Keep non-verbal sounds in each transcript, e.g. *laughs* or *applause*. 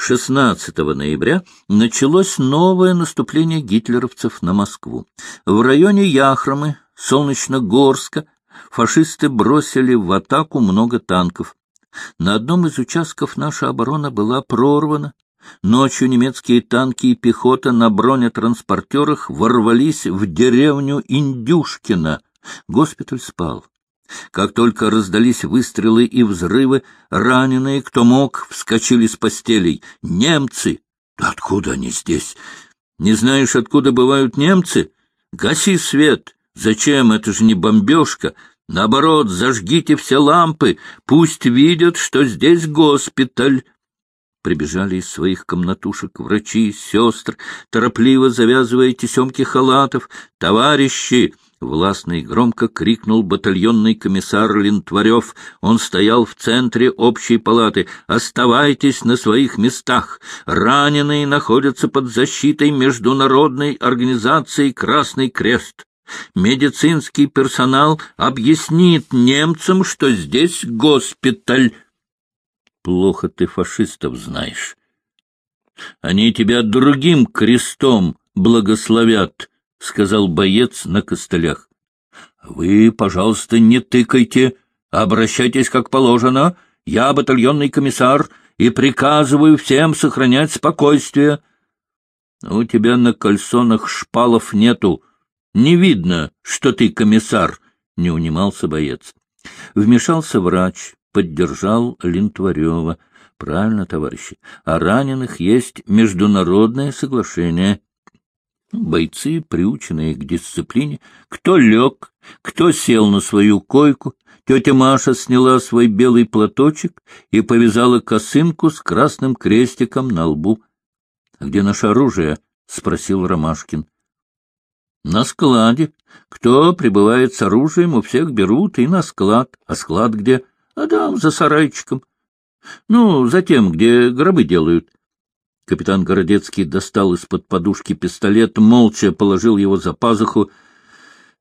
16 ноября началось новое наступление гитлеровцев на Москву. В районе Яхромы, Солнечногорска, фашисты бросили в атаку много танков. На одном из участков наша оборона была прорвана. Ночью немецкие танки и пехота на бронетранспортерах ворвались в деревню Индюшкино. Госпиталь спал. Как только раздались выстрелы и взрывы, раненые, кто мог, вскочили с постелей. Немцы! Откуда они здесь? Не знаешь, откуда бывают немцы? Гаси свет! Зачем? Это же не бомбежка. Наоборот, зажгите все лампы, пусть видят, что здесь госпиталь. Прибежали из своих комнатушек врачи, сестры, торопливо завязывая тесемки халатов. «Товарищи!» — властно и громко крикнул батальонный комиссар Лентварев. Он стоял в центре общей палаты. «Оставайтесь на своих местах! Раненые находятся под защитой Международной организации «Красный крест». Медицинский персонал объяснит немцам, что здесь госпиталь. Плохо ты фашистов знаешь. Они тебя другим крестом благословят, — сказал боец на костылях. — Вы, пожалуйста, не тыкайте, обращайтесь как положено. Я батальонный комиссар и приказываю всем сохранять спокойствие. — У тебя на кальсонах шпалов нету, не видно, что ты комиссар, — не унимался боец. Вмешался врач, поддержал Линтварева. Правильно, товарищи, о раненых есть международное соглашение. Бойцы, приученные к дисциплине, кто лег, кто сел на свою койку, тетя Маша сняла свой белый платочек и повязала косынку с красным крестиком на лбу. — Где наше оружие? — спросил Ромашкин. На складе. Кто прибывает с оружием, у всех берут и на склад. А склад где? А там, за сарайчиком. Ну, за тем, где гробы делают. Капитан Городецкий достал из-под подушки пистолет, молча положил его за пазуху.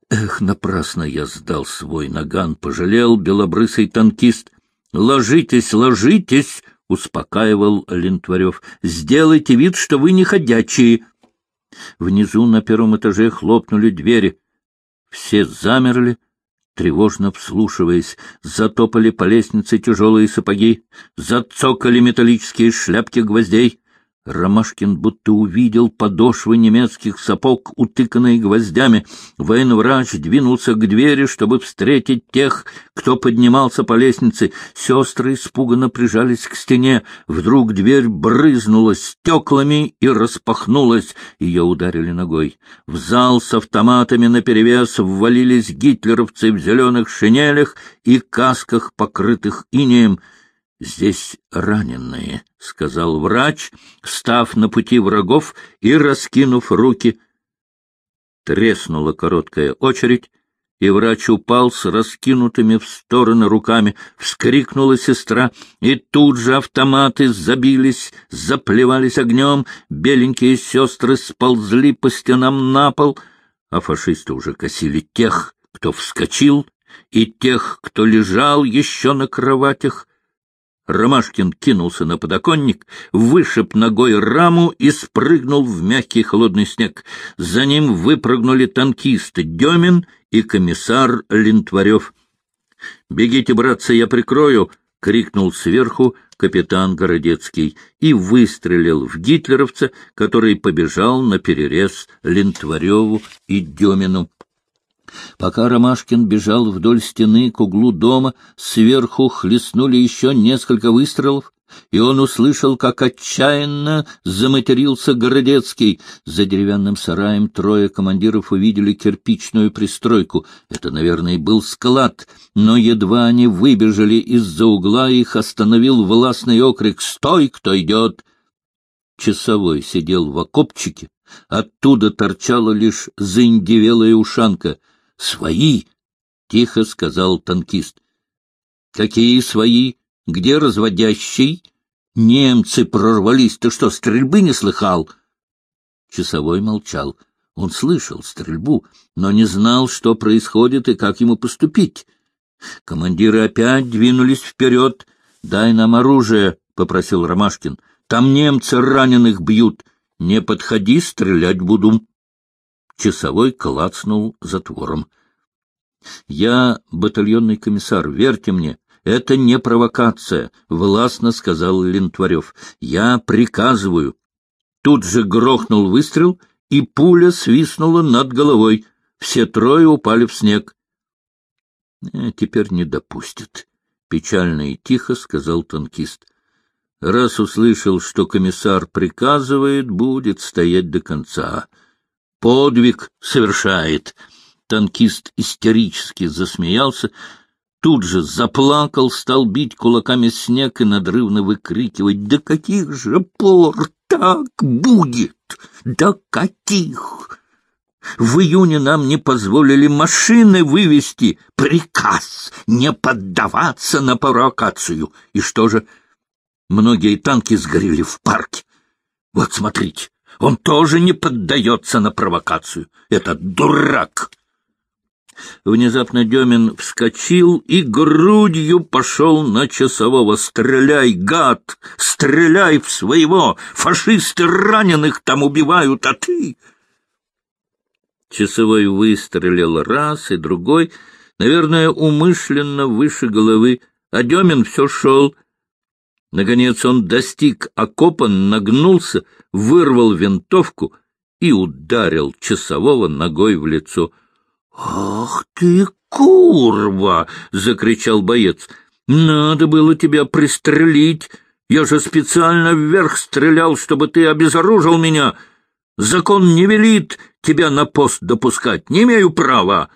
Эх, напрасно я сдал свой наган, пожалел белобрысый танкист. — Ложитесь, ложитесь! — успокаивал Лентварев. — Сделайте вид, что вы не ходячие. Внизу на первом этаже хлопнули двери. Все замерли, тревожно вслушиваясь. Затопали по лестнице тяжелые сапоги, зацокали металлические шляпки гвоздей. Ромашкин будто увидел подошвы немецких сапог, утыканные гвоздями. Военврач двинулся к двери, чтобы встретить тех, кто поднимался по лестнице. Сестры испуганно прижались к стене. Вдруг дверь брызнула стеклами и распахнулась. Ее ударили ногой. В зал с автоматами наперевес ввалились гитлеровцы в зеленых шинелях и касках, покрытых инеем. — Здесь раненые, — сказал врач, став на пути врагов и раскинув руки. Треснула короткая очередь, и врач упал с раскинутыми в стороны руками. Вскрикнула сестра, и тут же автоматы забились, заплевались огнем, беленькие сестры сползли по стенам на пол, а фашисты уже косили тех, кто вскочил, и тех, кто лежал еще на кроватях, Ромашкин кинулся на подоконник, вышиб ногой раму и спрыгнул в мягкий холодный снег. За ним выпрыгнули танкисты Демин и комиссар Лентварев. — Бегите, братцы, я прикрою! — крикнул сверху капитан Городецкий и выстрелил в гитлеровца, который побежал на перерез Лентвареву и Демину. Пока Ромашкин бежал вдоль стены к углу дома, сверху хлестнули еще несколько выстрелов, и он услышал, как отчаянно заматерился Городецкий. За деревянным сараем трое командиров увидели кирпичную пристройку. Это, наверное, был склад, но едва они выбежали из-за угла, их остановил властный окрик «Стой, кто идет!» Часовой сидел в окопчике, оттуда торчала лишь заиндевелая ушанка — Свои, — тихо сказал танкист. — Какие свои? Где разводящий? Немцы прорвались. Ты что, стрельбы не слыхал? Часовой молчал. Он слышал стрельбу, но не знал, что происходит и как ему поступить. Командиры опять двинулись вперед. — Дай нам оружие, — попросил Ромашкин. Там немцы раненых бьют. Не подходи, стрелять буду. Часовой клацнул затвором. — Я батальонный комиссар, верьте мне, это не провокация, — властно сказал Лентварев. — Я приказываю. Тут же грохнул выстрел, и пуля свистнула над головой. Все трое упали в снег. «Э, — Теперь не допустят, — печально и тихо сказал танкист. — Раз услышал, что комиссар приказывает, будет стоять до конца. Подвиг совершает. Танкист истерически засмеялся, тут же заплакал, стал бить кулаками снег и надрывно выкрикивать «Да каких же пор так будет? Да каких?» В июне нам не позволили машины вывести. Приказ не поддаваться на провокацию. И что же? Многие танки сгорели в парке. Вот смотрите, он тоже не поддается на провокацию. Это дурак. Внезапно Демин вскочил и грудью пошел на часового. «Стреляй, гад! Стреляй в своего! Фашисты раненых там убивают, а ты...» Часовой выстрелил раз и другой, наверное, умышленно выше головы, а Демин все шел. Наконец он достиг окопа, нагнулся, вырвал винтовку и ударил часового ногой в лицо —— Ах ты, курва! — закричал боец. — Надо было тебя пристрелить. Я же специально вверх стрелял, чтобы ты обезоружил меня. Закон не велит тебя на пост допускать. Не имею права.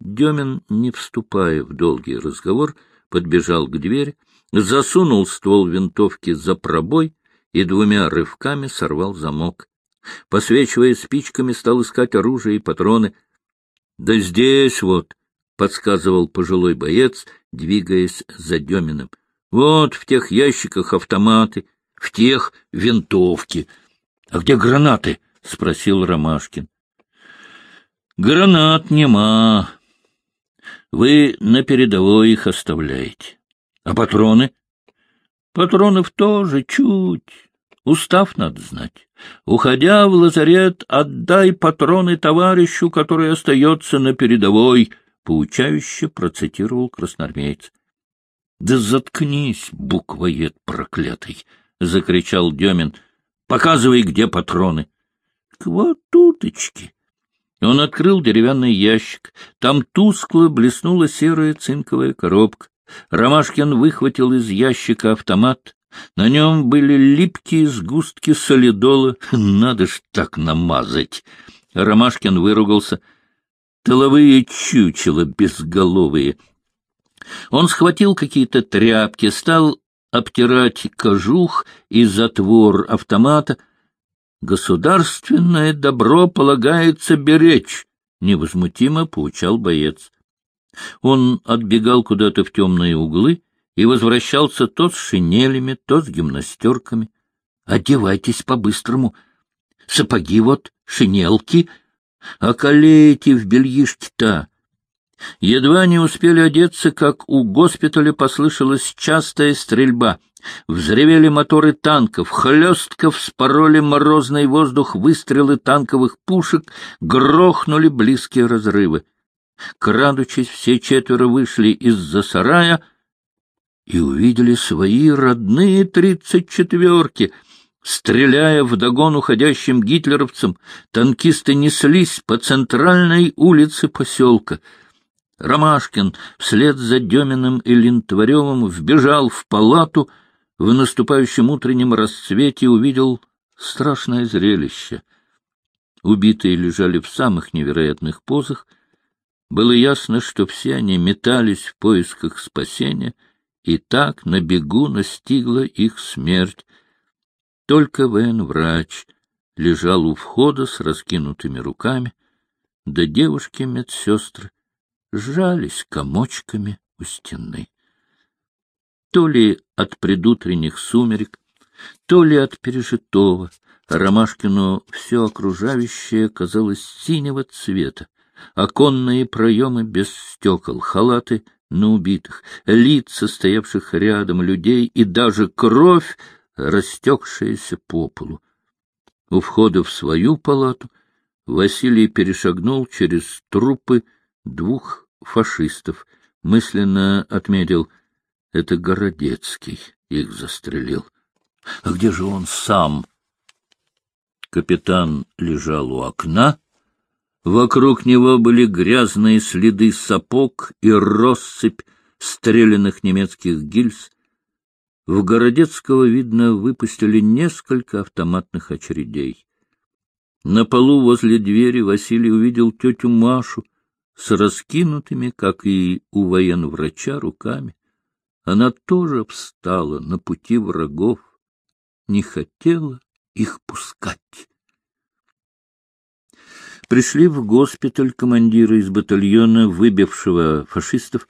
Демин, не вступая в долгий разговор, подбежал к двери, засунул ствол винтовки за пробой и двумя рывками сорвал замок. Посвечивая спичками, стал искать оружие и патроны —— Да здесь вот, — подсказывал пожилой боец, двигаясь за Деминым. — Вот в тех ящиках автоматы, в тех винтовки. — А где гранаты? — спросил Ромашкин. — Гранат нема. Вы на передовой их оставляете. А патроны? Патронов тоже чуть. Устав надо знать. Уходя в лазарет, отдай патроны товарищу, который остается на передовой, — поучающе процитировал красноармеец. — Да заткнись, буквоед проклятый! — закричал Демин. — Показывай, где патроны. — вот туточки. Он открыл деревянный ящик. Там тускло блеснула серая цинковая коробка. Ромашкин выхватил из ящика автомат, на нем были липкие сгустки солидола. *laughs* Надо ж так намазать! Ромашкин выругался. Тыловые чучела безголовые. Он схватил какие-то тряпки, стал обтирать кожух и затвор автомата. «Государственное добро полагается беречь», — невозмутимо поучал боец. Он отбегал куда-то в темные углы, и возвращался то с шинелями, то с гимнастерками. Одевайтесь по-быстрому. Сапоги вот, шинелки, околейте в бельишке-то. Едва не успели одеться, как у госпиталя послышалась частая стрельба. Взревели моторы танков, хлестко вспороли морозный воздух, выстрелы танковых пушек, грохнули близкие разрывы. Крадучись, все четверо вышли из-за сарая — и увидели свои родные тридцать четверки. Стреляя в догон уходящим гитлеровцам, танкисты неслись по центральной улице поселка. Ромашкин вслед за Деминым и Линтваревым вбежал в палату, в наступающем утреннем расцвете увидел страшное зрелище. Убитые лежали в самых невероятных позах. Было ясно, что все они метались в поисках спасения — и так на бегу настигла их смерть. Только военврач лежал у входа с раскинутыми руками, да девушки-медсестры сжались комочками у стены. То ли от предутренних сумерек, то ли от пережитого, Ромашкину все окружающее казалось синего цвета, оконные проемы без стекол, халаты на убитых, лица стоявших рядом людей и даже кровь растекшаяся по полу. У входа в свою палату Василий перешагнул через трупы двух фашистов, мысленно отметил — это Городецкий их застрелил. А где же он сам? Капитан лежал у окна. Вокруг него были грязные следы сапог и россыпь стрелянных немецких гильз. В Городецкого, видно, выпустили несколько автоматных очередей. На полу возле двери Василий увидел тетю Машу с раскинутыми, как и у военврача, руками. Она тоже встала на пути врагов, не хотела их пускать. Пришли в госпиталь командира из батальона, выбившего фашистов.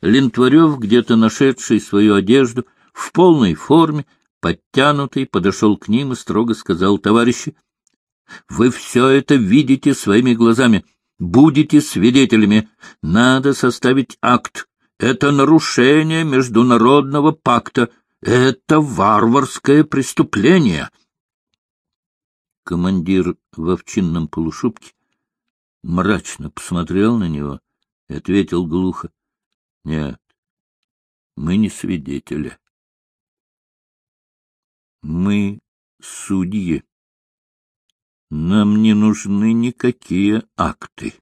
Лентварев, где-то нашедший свою одежду, в полной форме, подтянутый, подошел к ним и строго сказал, «Товарищи, вы все это видите своими глазами, будете свидетелями. Надо составить акт. Это нарушение международного пакта. Это варварское преступление». Командир в овчинном полушубке мрачно посмотрел на него и ответил глухо. — Нет, мы не свидетели. Мы судьи. Нам не нужны никакие акты.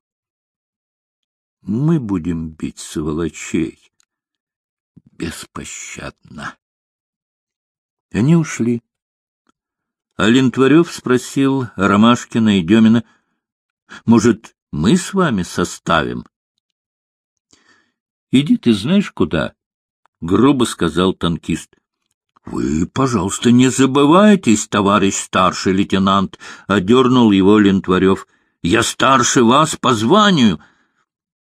Мы будем бить сволочей беспощадно. Они ушли. А Лентварев спросил Ромашкина и Демина, может, мы с вами составим? — Иди ты знаешь куда? — грубо сказал танкист. — Вы, пожалуйста, не забывайтесь, товарищ старший лейтенант, — одернул его Лентварев. — Я старше вас по званию.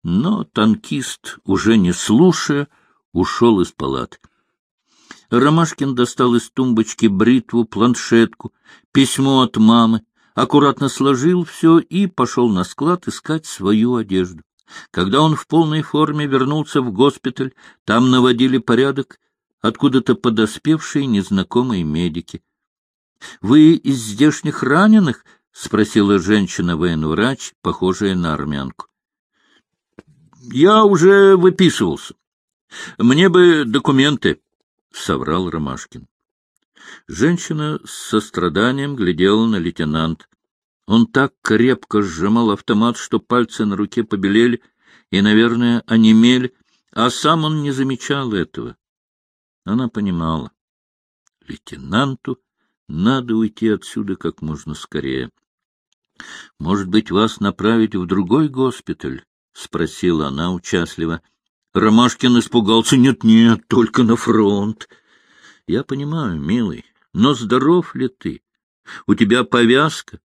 Но танкист, уже не слушая, ушел из палаты. Ромашкин достал из тумбочки бритву, планшетку, письмо от мамы, аккуратно сложил все и пошел на склад искать свою одежду. Когда он в полной форме вернулся в госпиталь, там наводили порядок откуда-то подоспевшие незнакомые медики. — Вы из здешних раненых? — спросила женщина-военврач, похожая на армянку. — Я уже выписывался. Мне бы документы, — соврал Ромашкин. Женщина с состраданием глядела на лейтенант. Он так крепко сжимал автомат, что пальцы на руке побелели и, наверное, онемели, а сам он не замечал этого. Она понимала. Лейтенанту надо уйти отсюда как можно скорее. — Может быть, вас направить в другой госпиталь? — спросила она участливо. Ромашкин испугался. «Нет, — Нет-нет, только на фронт. — Я понимаю, милый, но здоров ли ты? У тебя повязка.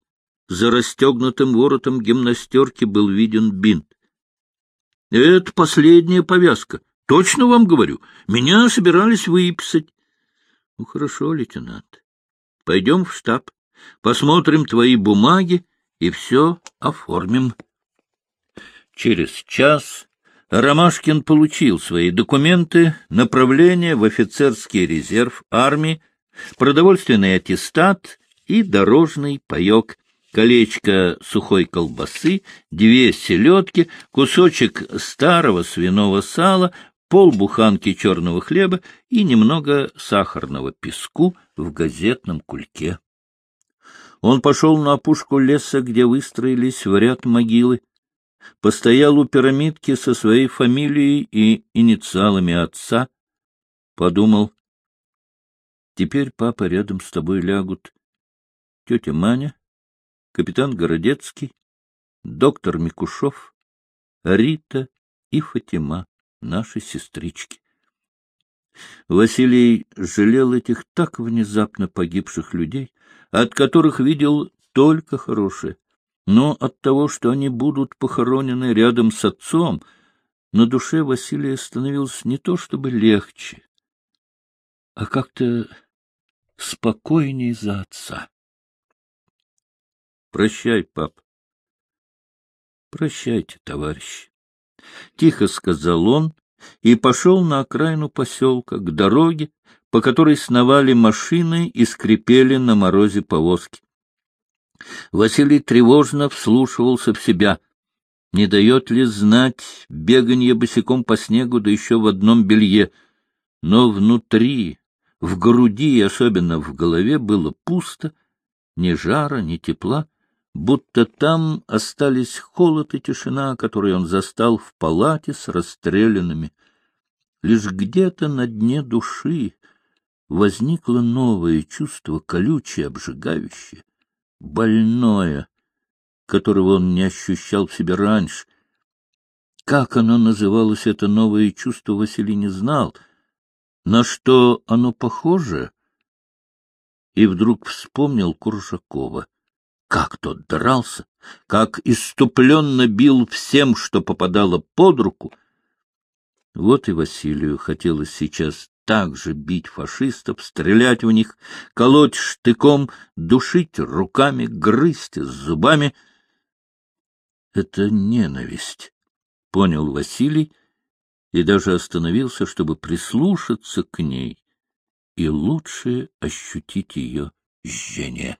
За расстегнутым воротом гимнастерки был виден бинт. — Это последняя повязка. Точно вам говорю. Меня собирались выписать. — Ну, хорошо, лейтенант. Пойдем в штаб, посмотрим твои бумаги и все оформим. Через час Ромашкин получил свои документы, направление в офицерский резерв армии, продовольственный аттестат и дорожный паек, колечко сухой колбасы, две селедки, кусочек старого свиного сала, полбуханки черного хлеба и немного сахарного песку в газетном кульке. Он пошел на опушку леса, где выстроились в ряд могилы, постоял у пирамидки со своей фамилией и инициалами отца, подумал, теперь папа рядом с тобой лягут тетя Маня, капитан Городецкий, доктор Микушов, Рита и Фатима, наши сестрички. Василий жалел этих так внезапно погибших людей, от которых видел только хорошее. Но от того, что они будут похоронены рядом с отцом, на душе Василия становилось не то чтобы легче, а как-то спокойнее за отца. Прощай, пап. Прощайте, товарищ. Тихо сказал он и пошел на окраину поселка, к дороге, по которой сновали машины и скрипели на морозе повозки. Василий тревожно вслушивался в себя. Не дает ли знать беганье босиком по снегу, да еще в одном белье? Но внутри, в груди и особенно в голове было пусто, ни жара, ни тепла, будто там остались холод и тишина, которые он застал в палате с расстрелянными. Лишь где-то на дне души возникло новое чувство, колючее, обжигающее, больное, которого он не ощущал в себе раньше. Как оно называлось, это новое чувство, Василий не знал. На что оно похоже? И вдруг вспомнил Куржакова. Как тот дрался, как иступленно бил всем, что попадало под руку. Вот и Василию хотелось сейчас также бить фашистов, стрелять в них, колоть штыком, душить руками, грызть зубами. Это ненависть, понял Василий, и даже остановился, чтобы прислушаться к ней и лучше ощутить ее жжение.